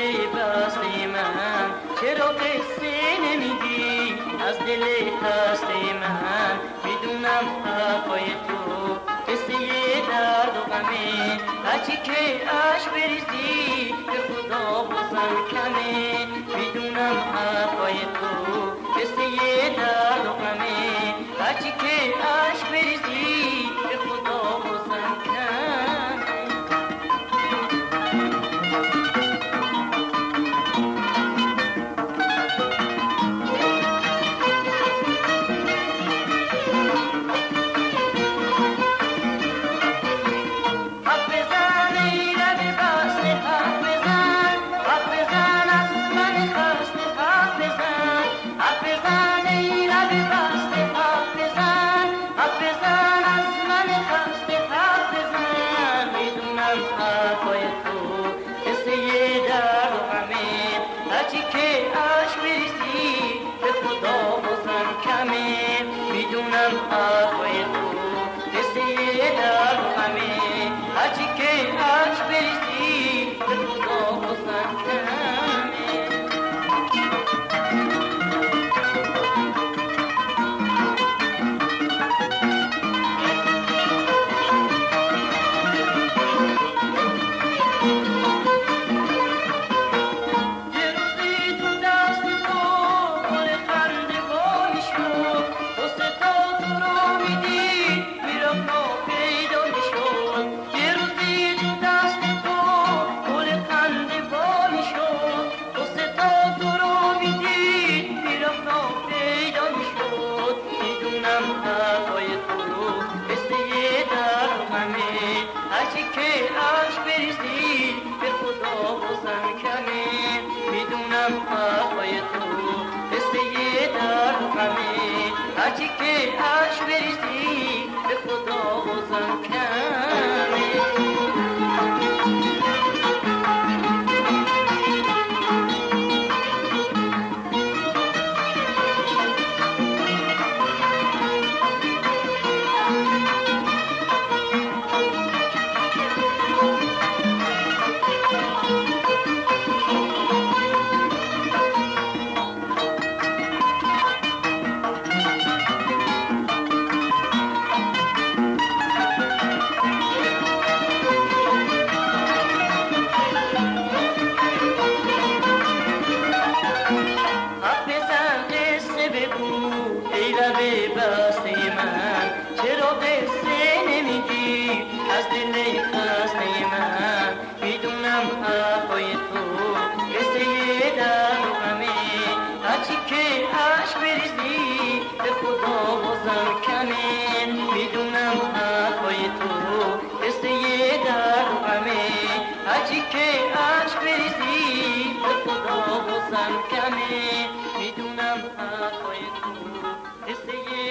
به بست من چرا قصه نمیگی؟ از دل دست من می‌دونم حرفای تو قصه درد و غمه. هرچی که اش بریزی به خدا بازم کمه. می‌دونم on earth. چیکه که عشق به خدا و شب بست من چرا نمیگی؟ از دل خسته من می‌دونم حرفای تو قصه در همه هرچی که عشق بریزی به خدا بازم که عشق ریزی به خدا کمه می‌دونم حرفای تو قصه